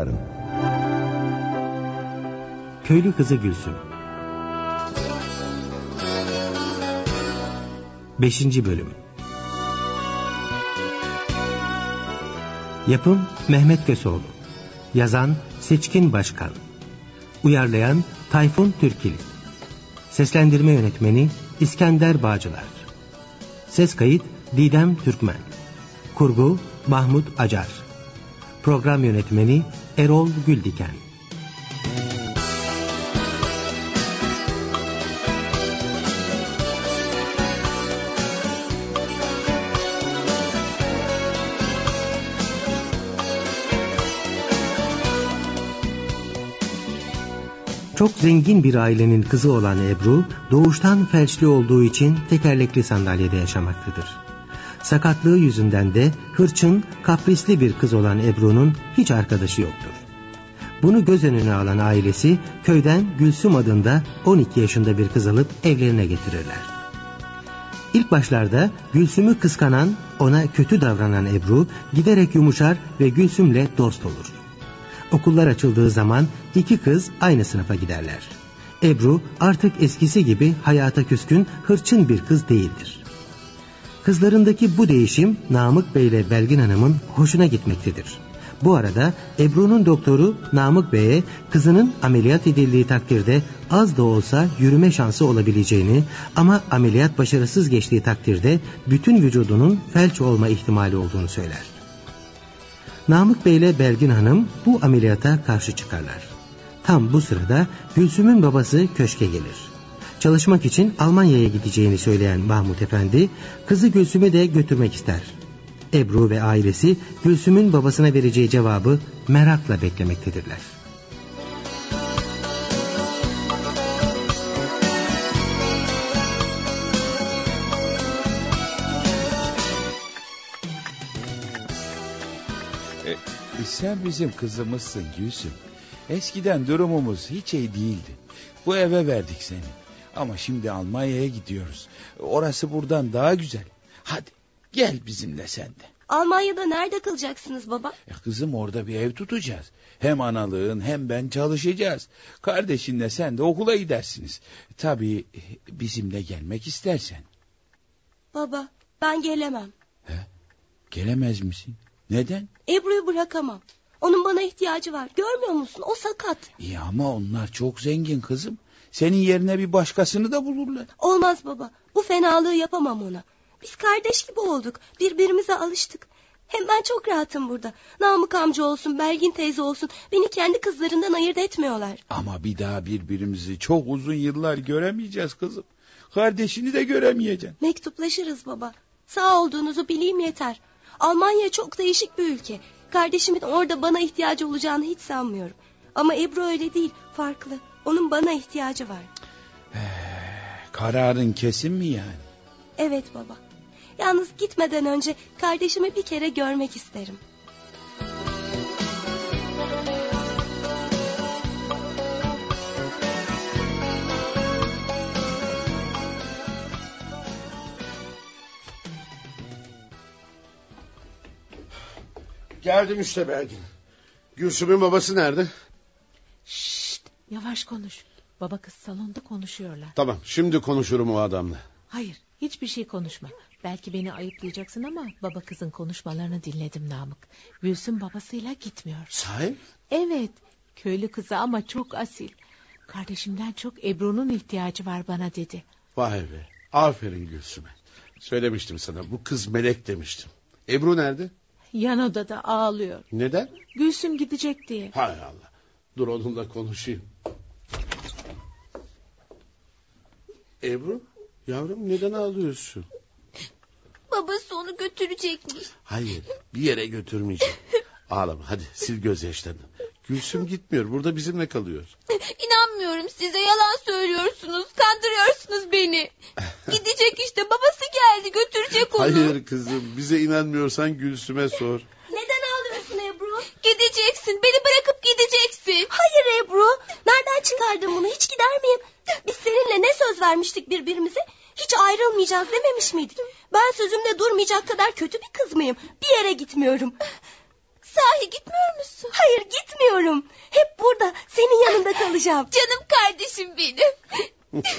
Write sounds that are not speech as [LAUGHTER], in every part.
Yarın. Köylü kızı Gülsüm. Beşinci bölüm. Yapım Mehmet Kösoğlu. Yazan Seçkin Başkan. Uyarlayan Tayfun Türkili. Seslendirme yönetmeni İskender Bağcılar. Ses kayıt Didem Türkmen. Kurgu Mahmut Acar. Program yönetmeni Erol Güldiken. Çok zengin bir ailenin kızı olan Ebru, doğuştan felçli olduğu için tekerlekli sandalyede yaşamaktadır. Sakatlığı yüzünden de hırçın, kaprisli bir kız olan Ebru'nun hiç arkadaşı yoktur. Bunu göz önüne alan ailesi köyden Gülsüm adında 12 yaşında bir kız alıp evlerine getirirler. İlk başlarda Gülsüm'ü kıskanan, ona kötü davranan Ebru giderek yumuşar ve Gülsüm'le dost olur. Okullar açıldığı zaman iki kız aynı sınıfa giderler. Ebru artık eskisi gibi hayata küskün, hırçın bir kız değildir. Kızlarındaki bu değişim Namık Bey ile Belgin Hanım'ın hoşuna gitmektedir. Bu arada Ebru'nun doktoru Namık Bey'e kızının ameliyat edildiği takdirde az da olsa yürüme şansı olabileceğini ama ameliyat başarısız geçtiği takdirde bütün vücudunun felç olma ihtimali olduğunu söyler. Namık Bey ile Belgin Hanım bu ameliyata karşı çıkarlar. Tam bu sırada Gülsüm'ün babası köşke gelir. Çalışmak için Almanya'ya gideceğini söyleyen Mahmut Efendi kızı Gülsüm'ü de götürmek ister. Ebru ve ailesi Gülsüm'ün babasına vereceği cevabı merakla beklemektedirler. E, sen bizim kızımızsın Gülsüm. Eskiden durumumuz hiç iyi değildi. Bu eve verdik seni. Ama şimdi Almanya'ya gidiyoruz. Orası buradan daha güzel. Hadi gel bizimle sen de. Almanya'da nerede kalacaksınız baba? E kızım orada bir ev tutacağız. Hem analığın hem ben çalışacağız. Kardeşinle sen de okula gidersiniz. Tabii bizimle gelmek istersen. Baba ben gelemem. He? Gelemez misin? Neden? Ebru'yu bırakamam. Onun bana ihtiyacı var. Görmüyor musun? O sakat. İyi ama onlar çok zengin kızım. Senin yerine bir başkasını da bulurlar. Olmaz baba. Bu fenalığı yapamam ona. Biz kardeş gibi olduk. Birbirimize alıştık. Hem ben çok rahatım burada. Namık amca olsun, Belgin teyze olsun beni kendi kızlarından ayırt etmiyorlar. Ama bir daha birbirimizi çok uzun yıllar göremeyeceğiz kızım. Kardeşini de göremeyeceksin. Mektuplaşırız baba. Sağ olduğunuzu bileyim yeter. Almanya çok değişik bir ülke. Kardeşimin orada bana ihtiyacı olacağını hiç sanmıyorum. Ama Ebru öyle değil, farklı. Onun bana ihtiyacı var. Kararın kesin mi yani? Evet baba. Yalnız gitmeden önce kardeşimi bir kere görmek isterim. Geldim işte Belgin. Gülsüm'ün babası nerede? Yavaş konuş. Baba kız salonda konuşuyorlar. Tamam şimdi konuşurum o adamla. Hayır hiçbir şey konuşma. Belki beni ayıplayacaksın ama baba kızın konuşmalarını dinledim Namık. Gülsüm babasıyla gitmiyor. Sahi? Evet köylü kızı ama çok asil. Kardeşimden çok Ebru'nun ihtiyacı var bana dedi. Vay be aferin Gülsüm'e. Söylemiştim sana bu kız melek demiştim. Ebru nerede? Yan odada ağlıyor. Neden? Gülsüm gidecek diye. Hay Allah. Dur onunla konuşayım. Ebru yavrum neden ağlıyorsun? Babası onu götürecekmiş. Hayır bir yere götürmeyeceğim. [LAUGHS] Ağlama hadi sil gözyaşlarını. Gülsüm gitmiyor burada bizimle kalıyor. İnanmıyorum size yalan söylüyorsunuz. Kandırıyorsunuz beni. [LAUGHS] Gidecek işte babası geldi götürecek onu. Hayır kızım bize inanmıyorsan Gülsüm'e sor. Gideceksin beni bırakıp gideceksin. Hayır Ebru. Nereden çıkardın bunu hiç gider miyim? Biz seninle ne söz vermiştik birbirimize? Hiç ayrılmayacağız dememiş miydik? Ben sözümde durmayacak kadar kötü bir kız mıyım? Bir yere gitmiyorum. Sahi gitmiyor musun? Hayır gitmiyorum. Hep burada senin yanında kalacağım. [LAUGHS] Canım kardeşim benim. [LAUGHS]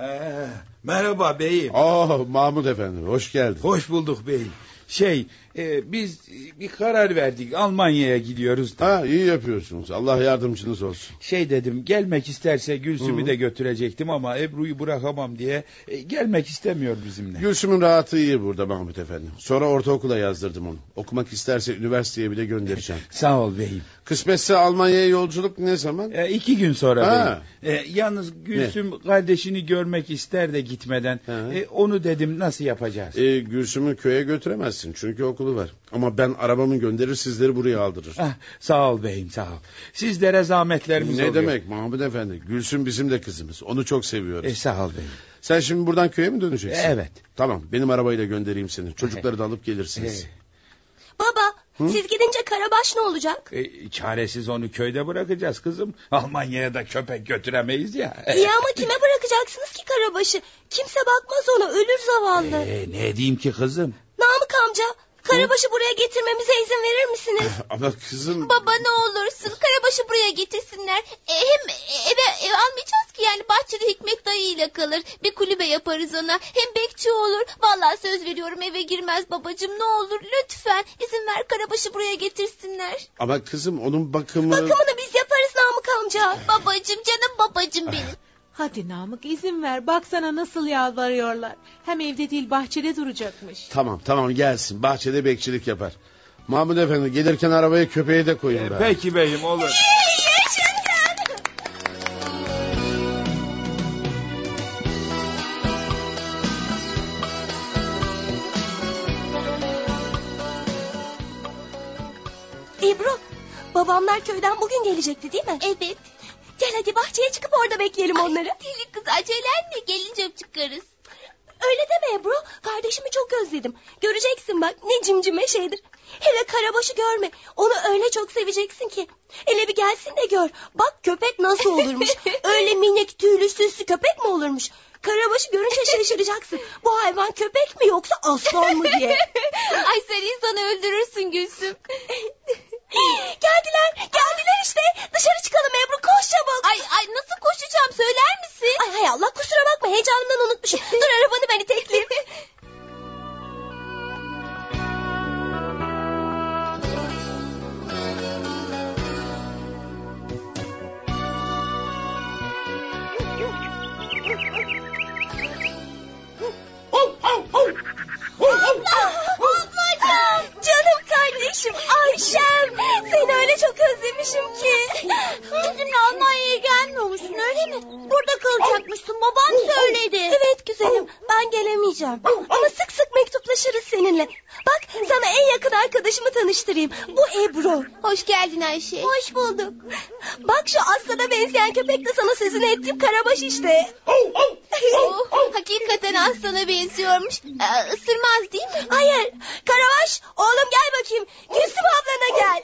Ee, merhaba beyim. Oh Mahmut efendi hoş geldin. Hoş bulduk beyim. Şey e, biz bir karar verdik Almanya'ya gidiyoruz da. Ha iyi yapıyorsunuz. Allah yardımcınız olsun. Şey dedim gelmek isterse Gülsüm'ü Hı. de götürecektim ama Ebru'yu bırakamam diye e, gelmek istemiyor bizimle. Gülsüm'ün rahatı iyi burada Mahmut efendi. Sonra ortaokula yazdırdım onu. Okumak isterse üniversiteye bile göndereceğim. [LAUGHS] Sağ ol beyim. Kısmetse Almanya'ya yolculuk ne zaman? E, iki gün sonra Ha. beyim. E, yalnız Gülsüm kardeşini görmek ister de gitmeden. Ha. E, onu dedim nasıl yapacağız? Ee, Gülsüm'ü köye götüremezsin çünkü okulu var. Ama ben arabamı gönderir sizleri buraya aldırır. Ah, sağ ol beyim sağ ol. Sizlere zahmetlerimiz ne oluyor. demek Mahmut efendi? Gülsüm bizim de kızımız. Onu çok seviyoruz. E, sağ ol beyim. Sen şimdi buradan köye mi döneceksin? Evet. Tamam benim arabayla göndereyim seni. Çocukları da alıp gelirsiniz. E, Baba siz gidince Karabaş ne olacak? e, çaresiz onu köyde bırakacağız kızım. Almanya'ya da köpek götüremeyiz ya. İyi ama kime bırakacaksınız ki Karabaş'ı? Kimse bakmaz ona ölür zavallı. E, ne diyeyim ki kızım? Namık amca Karabaş'ı buraya getirmemize izin verir misiniz? [LAUGHS] Ama kızım... Baba ne olursun Karabaş'ı buraya getirsinler. E, hem eve ev almayacağız ki yani bahçede Hikmet dayıyla kalır. Bir kulübe yaparız ona. Hem bekçi olur. Vallahi söz veriyorum eve girmez babacığım ne olur lütfen izin ver Karabaş'ı buraya getirsinler. Ama kızım onun bakımı... Bakımını biz yaparız Namık amca. Babacığım canım babacığım benim. [LAUGHS] Hadi Namık izin ver. Baksana nasıl yalvarıyorlar. Hem evde değil bahçede duracakmış. Tamam tamam gelsin. Bahçede bekçilik yapar. Mahmut efendi gelirken arabaya köpeği de koyun. E, bari. peki beyim olur. Ebru babamlar köyden bugün gelecekti değil mi? Evet. Gel hadi bahçeye çıkıp orada bekleyelim onları. Deli kız acelen mi? Gelince çıkarız. Öyle deme Ebru. Kardeşimi çok özledim. Göreceksin bak ne cimcime şeydir. Hele Karabaş'ı görme. Onu öyle çok seveceksin ki. Hele bir gelsin de gör. Bak köpek nasıl olurmuş. [LAUGHS] öyle minik tüylü süslü köpek mi olurmuş? Karabaş'ı görünce şaşıracaksın. Bu hayvan köpek mi yoksa aslan mı diye. [LAUGHS] Ay sen insanı öldürürsün Gülsüm. Burada kalacakmışsın babam söyledi. Evet güzelim ben gelemeyeceğim. Ama sık sık mektuplaşırız seninle. Bak sana en yakın arkadaşımı tanıştırayım. Bu Ebru. Hoş geldin Ayşe. Hoş bulduk. Bak şu aslana benzeyen köpek de sana sözünü ettiğim Karabaş işte. Oh, hakikaten aslana benziyormuş. Ee, ısırmaz değil mi? Hayır. Karabaş oğlum gel bakayım. Gülsüm ablana gel.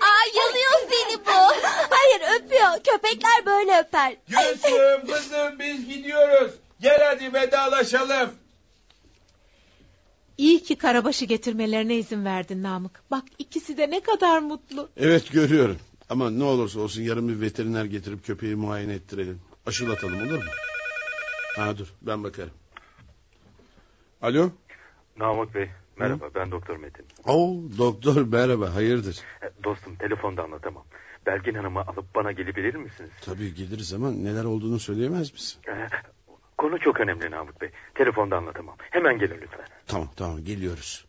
Aa [LAUGHS] yanıyor seni bu. Hayır öpüyor. Köpekler böyle öper. Gülsüm kızım biz gidiyoruz. Gel hadi vedalaşalım. İyi ki Karabaş'ı getirmelerine izin verdin Namık. Bak ikisi de ne kadar mutlu. Evet görüyorum. Ama ne olursa olsun yarın bir veteriner getirip köpeği muayene ettirelim. Aşılatalım olur mu? Ha dur ben bakarım. Alo. Namık Bey, merhaba ben Doktor Metin. Oo doktor merhaba hayırdır? E, Dostum telefonda anlatamam. Belgin Hanım'ı alıp bana gelebilir misiniz? Tabii geliriz ama neler olduğunu söyleyemez misin? Konu çok önemli Namık Bey. Telefonda anlatamam. Hemen gelin lütfen. Tamam tamam geliyoruz.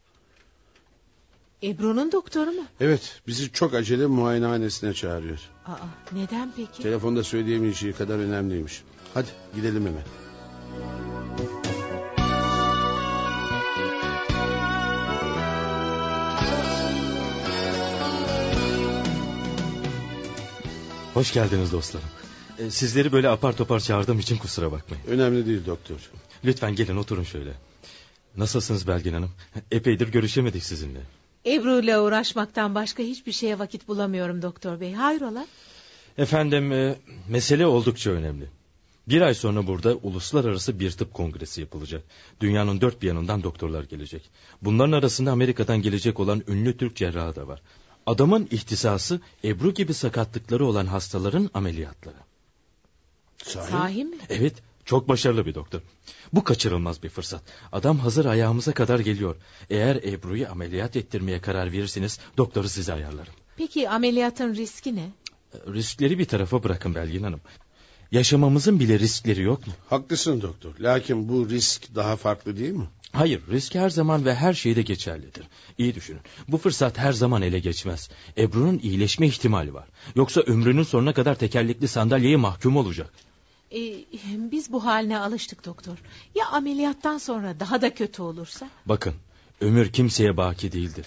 Ebru'nun doktoru mu? Evet bizi çok acele muayenehanesine çağırıyor. Aa, neden peki? Telefonda söyleyemeyeceği kadar önemliymiş. Hadi gidelim hemen. Hoş geldiniz dostlarım. Ee, Sizleri böyle apar topar çağırdığım için kusura bakmayın. Önemli değil doktor. Lütfen gelin oturun şöyle. Nasılsınız Belgin Hanım? Epeydir görüşemedik sizinle. Ebru'yla uğraşmaktan başka hiçbir şeye vakit bulamıyorum doktor bey. Hayrola? Efendim e, mesele oldukça önemli. Bir ay sonra burada uluslararası bir tıp kongresi yapılacak. Dünyanın dört bir yanından doktorlar gelecek. Bunların arasında Amerika'dan gelecek olan ünlü Türk cerrahı da var. Adamın ihtisası Ebru gibi sakatlıkları olan hastaların ameliyatları. Sahi? Sahi mi? Evet, çok başarılı bir doktor. Bu kaçırılmaz bir fırsat. Adam hazır ayağımıza kadar geliyor. Eğer Ebru'yu ameliyat ettirmeye karar verirseniz doktoru size ayarlarım. Peki ameliyatın riski ne? Riskleri bir tarafa bırakın Belgin Hanım. Yaşamamızın bile riskleri yok mu? Haklısın doktor. Lakin bu risk daha farklı değil mi? Hayır, risk her zaman ve her şeyde geçerlidir. İyi düşünün. Bu fırsat her zaman ele geçmez. Ebru'nun iyileşme ihtimali var. Yoksa ömrünün sonuna kadar tekerlekli sandalyeye mahkum olacak. Ee, biz bu haline alıştık doktor. Ya ameliyattan sonra daha da kötü olursa? Bakın, ömür kimseye baki değildir.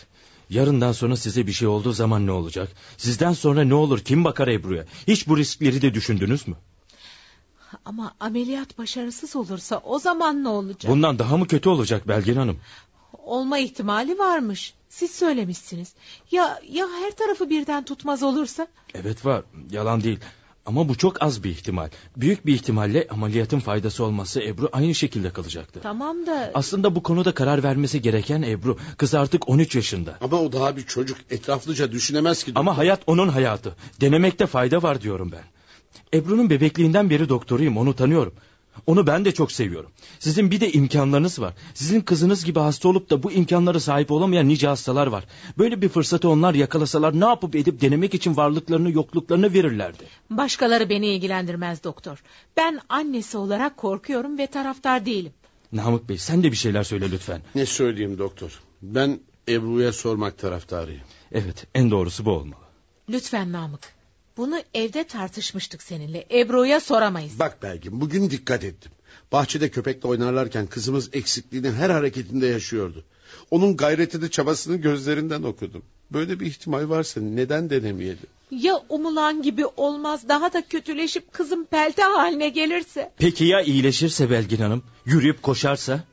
Yarından sonra size bir şey olduğu zaman ne olacak? Sizden sonra ne olur? Kim bakar Ebru'ya? Hiç bu riskleri de düşündünüz mü? Ama ameliyat başarısız olursa o zaman ne olacak? Bundan daha mı kötü olacak Belgin Hanım? Olma ihtimali varmış. Siz söylemişsiniz. Ya ya her tarafı birden tutmaz olursa? Evet var, yalan değil. Ama bu çok az bir ihtimal. Büyük bir ihtimalle ameliyatın faydası olması Ebru aynı şekilde kalacaktı. Tamam da... Aslında bu konuda karar vermesi gereken Ebru. Kız artık 13 yaşında. Ama o daha bir çocuk. Etraflıca düşünemez ki. Ama hayat onun hayatı. Denemekte fayda var diyorum ben. Ebru'nun bebekliğinden beri doktoruyum onu tanıyorum. Onu ben de çok seviyorum. Sizin bir de imkanlarınız var. Sizin kızınız gibi hasta olup da bu imkanlara sahip olamayan nice hastalar var. Böyle bir fırsatı onlar yakalasalar ne yapıp edip denemek için varlıklarını yokluklarını verirlerdi. Başkaları beni ilgilendirmez doktor. Ben annesi olarak korkuyorum ve taraftar değilim. Namık Bey sen de bir şeyler söyle lütfen. Ne söyleyeyim doktor? Ben Ebru'ya sormak taraftarıyım. Evet en doğrusu bu olmalı. Lütfen Namık. Bunu evde tartışmıştık seninle. Ebru'ya soramayız. Bak Belgin bugün dikkat ettim. Bahçede köpekle oynarlarken kızımız eksikliğini her hareketinde yaşıyordu. Onun gayretini çabasını gözlerinden okudum. Böyle bir ihtimal varsa neden denemeyelim? Ya umulan gibi olmaz daha da kötüleşip kızım pelte haline gelirse? Peki ya iyileşirse Belgin Hanım? Yürüyüp koşarsa?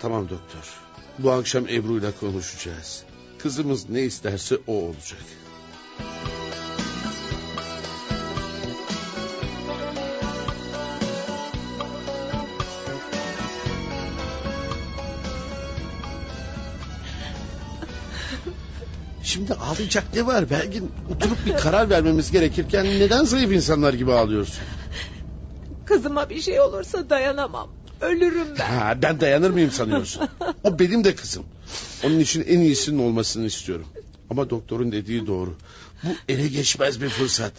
Tamam doktor. Bu akşam Ebru'yla konuşacağız. Kızımız ne isterse o olacak. Şimdi ağlayacak ne var Belgin? Oturup bir karar vermemiz gerekirken neden zayıf insanlar gibi ağlıyorsun? Kızıma bir şey olursa dayanamam. Ölürüm ben. Ha, ben dayanır mıyım sanıyorsun? O benim de kızım. Onun için en iyisinin olmasını istiyorum. Ama doktorun dediği doğru. Bu ele geçmez bir fırsat.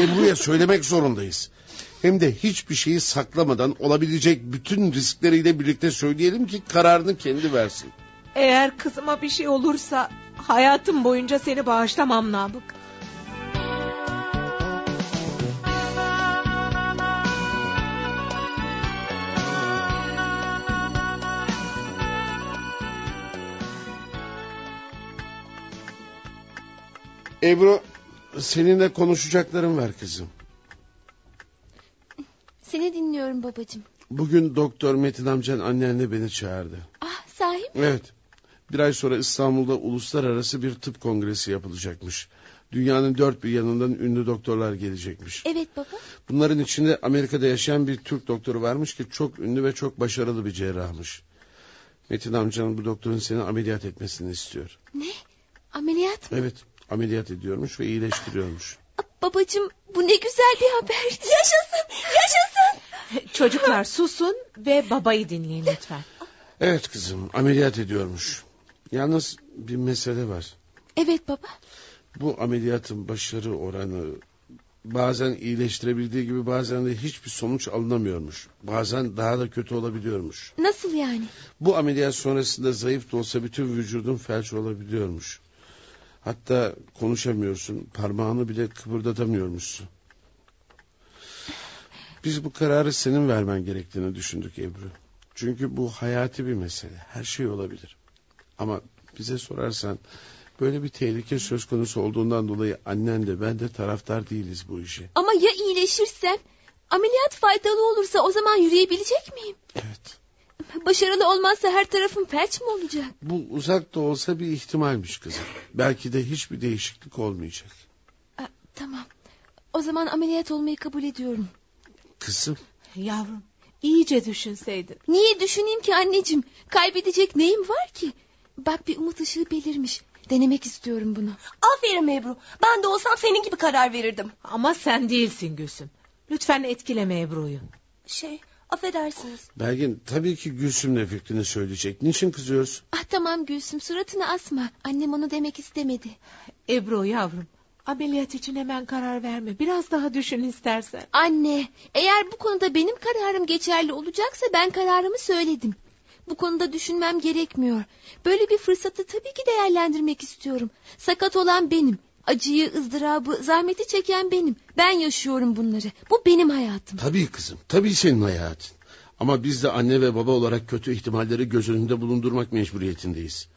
Ebru'ya söylemek zorundayız. Hem de hiçbir şeyi saklamadan olabilecek bütün riskleriyle birlikte söyleyelim ki kararını kendi versin. Eğer kızıma bir şey olursa hayatım boyunca seni bağışlamam Namık. Ebru seninle konuşacaklarım var kızım. Seni dinliyorum babacığım. Bugün doktor Metin amcan annenle beni çağırdı. Ah sahi mi? Evet. Bir ay sonra İstanbul'da uluslararası bir tıp kongresi yapılacakmış. Dünyanın dört bir yanından ünlü doktorlar gelecekmiş. Evet baba. Bunların içinde Amerika'da yaşayan bir Türk doktoru varmış ki çok ünlü ve çok başarılı bir cerrahmış. Metin amcanın bu doktorun seni ameliyat etmesini istiyor. Ne? Ameliyat mı? Evet ameliyat ediyormuş ve iyileştiriyormuş. Babacığım bu ne güzel bir haber. Yaşasın yaşasın. Çocuklar susun ve babayı dinleyin lütfen. Evet kızım ameliyat ediyormuş. Yalnız bir mesele var. Evet baba. Bu ameliyatın başarı oranı bazen iyileştirebildiği gibi bazen de hiçbir sonuç alınamıyormuş. Bazen daha da kötü olabiliyormuş. Nasıl yani? Bu ameliyat sonrasında zayıf da olsa bütün vücudun felç olabiliyormuş. Hatta konuşamıyorsun, parmağını bile kıpırdatamıyormuşsun. Biz bu kararı senin vermen gerektiğini düşündük Ebru. Çünkü bu hayati bir mesele. Her şey olabilir. Ama bize sorarsan böyle bir tehlike söz konusu olduğundan dolayı annen de ben de taraftar değiliz bu işe. Ama ya iyileşirsem? Ameliyat faydalı olursa o zaman yürüyebilecek miyim? Evet. Başarılı olmazsa her tarafım felç mi olacak? Bu uzak da olsa bir ihtimalmiş kızım. Belki de hiçbir değişiklik olmayacak. Aa, tamam. O zaman ameliyat olmayı kabul ediyorum. Kızım Yavrum iyice düşünseydin. Niye düşüneyim ki anneciğim? Kaybedecek neyim var ki? Bak bir umut ışığı belirmiş. Denemek istiyorum bunu. Aferin Ebru. Ben de olsam senin gibi karar verirdim. Ama sen değilsin Gülsüm. Lütfen etkileme Ebru'yu. Şey affedersiniz. Belgin tabii ki Gülsüm de fikrini söyleyecek. Niçin kızıyorsun? Ah tamam Gülsüm suratını asma. Annem onu demek istemedi. Ebru yavrum ameliyat için hemen karar verme. Biraz daha düşün istersen. Anne eğer bu konuda benim kararım geçerli olacaksa ben kararımı söyledim. Bu konuda düşünmem gerekmiyor. Böyle bir fırsatı tabii ki değerlendirmek istiyorum. Sakat olan benim. Acıyı, ızdırabı, zahmeti çeken benim. Ben yaşıyorum bunları. Bu benim hayatım. Tabii kızım tabii senin hayatın. Ama biz de anne ve baba olarak kötü ihtimalleri göz önünde bulundurmak mecburiyetindeyiz.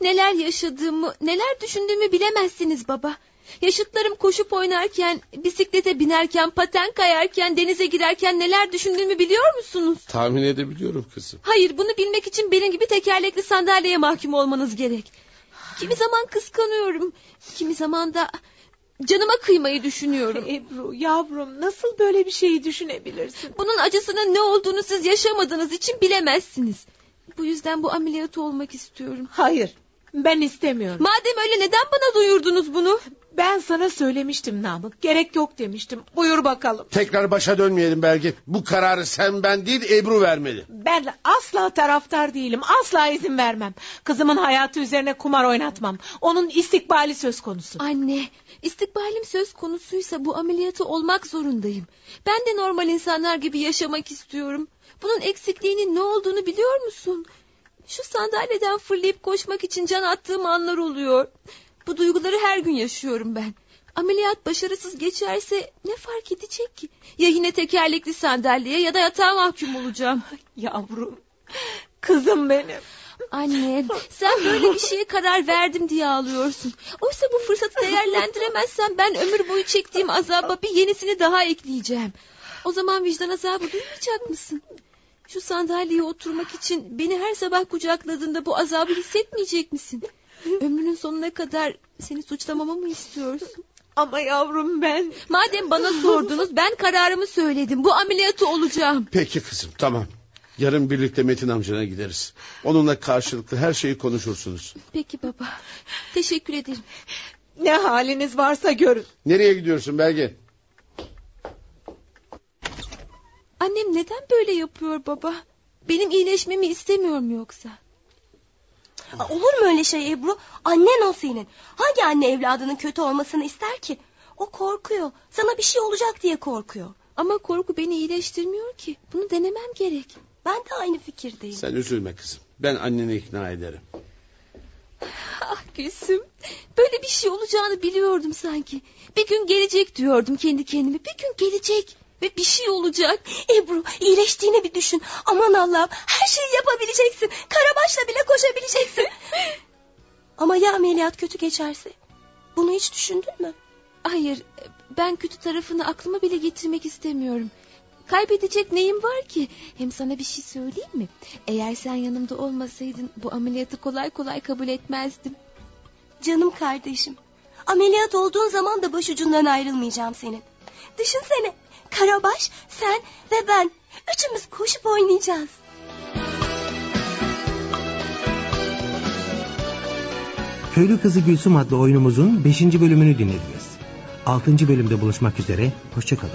Neler yaşadığımı, neler düşündüğümü bilemezsiniz baba. Yaşıtlarım koşup oynarken, bisiklete binerken, paten kayarken, denize girerken neler düşündüğümü biliyor musunuz? Tahmin edebiliyorum kızım. Hayır bunu bilmek için benim gibi tekerlekli sandalyeye mahkum olmanız gerek. Kimi zaman kıskanıyorum. Kimi zaman da canıma kıymayı düşünüyorum. [LAUGHS] Ebru yavrum nasıl böyle bir şeyi düşünebilirsin? Bunun acısının ne olduğunu siz yaşamadığınız için bilemezsiniz. Bu yüzden bu ameliyatı olmak istiyorum. Hayır ben istemiyorum. Madem öyle neden bana duyurdunuz bunu? Ben sana söylemiştim Namık. Gerek yok demiştim. Buyur bakalım. Tekrar başa dönmeyelim Belgin. Bu kararı sen ben değil Ebru vermeli. Ben asla taraftar değilim. Asla izin vermem. Kızımın hayatı üzerine kumar oynatmam. Onun istikbali söz konusu. Anne, istikbalim söz konusuysa bu ameliyatı olmak zorundayım. Ben de normal insanlar gibi yaşamak istiyorum. Bunun eksikliğinin ne olduğunu biliyor musun? Şu sandalyeden fırlayıp koşmak için can attığım anlar oluyor. Bu duyguları her gün yaşıyorum ben. Ameliyat başarısız geçerse ne fark edecek ki? Ya yine tekerlekli sandalyeye ya da yatağa mahkum olacağım. [LAUGHS] Yavrum, kızım benim. Anne, sen böyle bir şeye karar verdim diye ağlıyorsun. Oysa bu fırsatı değerlendiremezsem ben ömür boyu çektiğim azaba bir yenisini daha ekleyeceğim. O zaman vicdan azabı duymayacak mısın? Şu sandalyeye oturmak için beni her sabah kucakladığında bu azabı hissetmeyecek misin? [LAUGHS] Ömrünün sonuna kadar seni suçlamamı mı istiyorsun? Ama yavrum ben... Madem bana sordunuz ben kararımı söyledim. Bu ameliyatı olacağım. Peki kızım tamam. Yarın birlikte Metin amcana gideriz. Onunla karşılıklı her şeyi konuşursunuz. Peki baba. Teşekkür ederim. Ne haliniz varsa görün. Nereye gidiyorsun Belge? Annem neden böyle yapıyor baba? Benim iyileşmemi istemiyor mu yoksa? Aa, Olur mu öyle şey Ebru? Annen o senin. Hangi anne evladının kötü olmasını ister ki? O korkuyor. Sana bir şey olacak diye korkuyor. Ama korku beni iyileştirmiyor ki. Bunu denemem gerek. Ben de aynı fikirdeyim. Sen üzülme kızım. Ben anneni ikna ederim. Ah Gülsüm. Böyle bir şey olacağını biliyordum sanki. Bir gün gelecek diyordum kendi kendime. Bir gün gelecek. Ve bir şey olacak. Ebru iyileştiğini bir düşün. Aman Allah'ım her şeyi yapabileceksin. Karabaşla bile koşabileceksin. [LAUGHS] Ama ya ameliyat kötü geçerse? Bunu hiç düşündün mü? Hayır. Ben kötü tarafını aklıma bile getirmek istemiyorum. Kaybedecek neyim var ki? Hem sana bir şey söyleyeyim mi? Eğer sen yanımda olmasaydın bu ameliyatı kolay kolay kabul etmezdim. Canım kardeşim. Ameliyat olduğun zaman da başucundan ayrılmayacağım senin. Düşünsene. Karabaş, sen ve ben. Üçümüz koşup oynayacağız. Köylü Kızı Gülsüm adlı oyunumuzun 5. bölümünü dinlediniz. 6. bölümde buluşmak üzere, hoşçakalın.